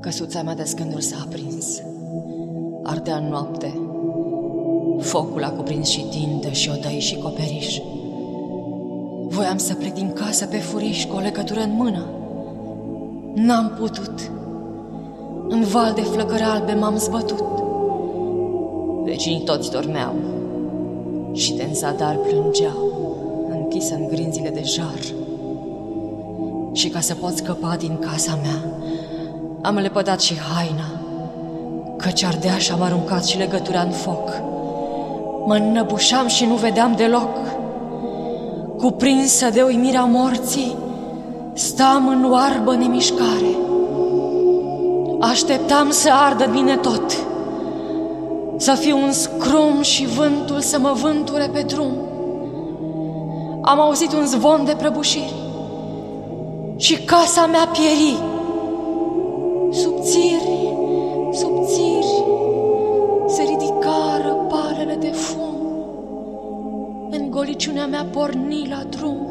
Căsuța mea de scânduri s-a aprins. Ardea în noapte. Focul a cuprins și tindă și odăi și coperiș. Voiam să plec din casă pe furiș cu o legătură în mână. N-am putut. În val de flăcări albe m-am zbătut. Vecinii toți dormeau și de zadar plângeau, închisă în grinzile de jar. Și ca să pot scăpa din casa mea, am lepădat și haina, căci ardea și am aruncat și legătura în foc. Mă înnăbușam și nu vedeam deloc. Cuprinsă de uimirea morții, stam în oarbă nemișcare. Așteptam să ardă bine tot, să fiu un scrum și vântul să mă vânture pe drum. Am auzit un zvon de prăbușiri și casa mea pieri. În goliciunea mea porni la drum.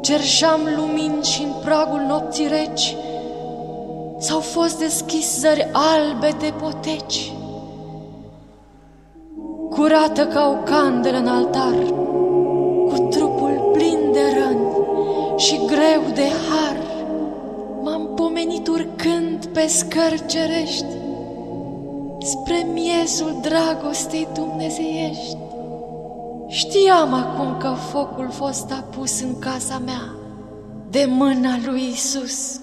Cerșam lumini și în pragul nopții reci S-au fost deschis zări albe de poteci. Curată ca o candelă în altar, cu trupul plin de răni și greu de har, m-am pomenit urcând pe scări cerești, spre miezul dragostei dumnezeiești. Știam acum că focul fost apus în casa mea de mâna lui Isus.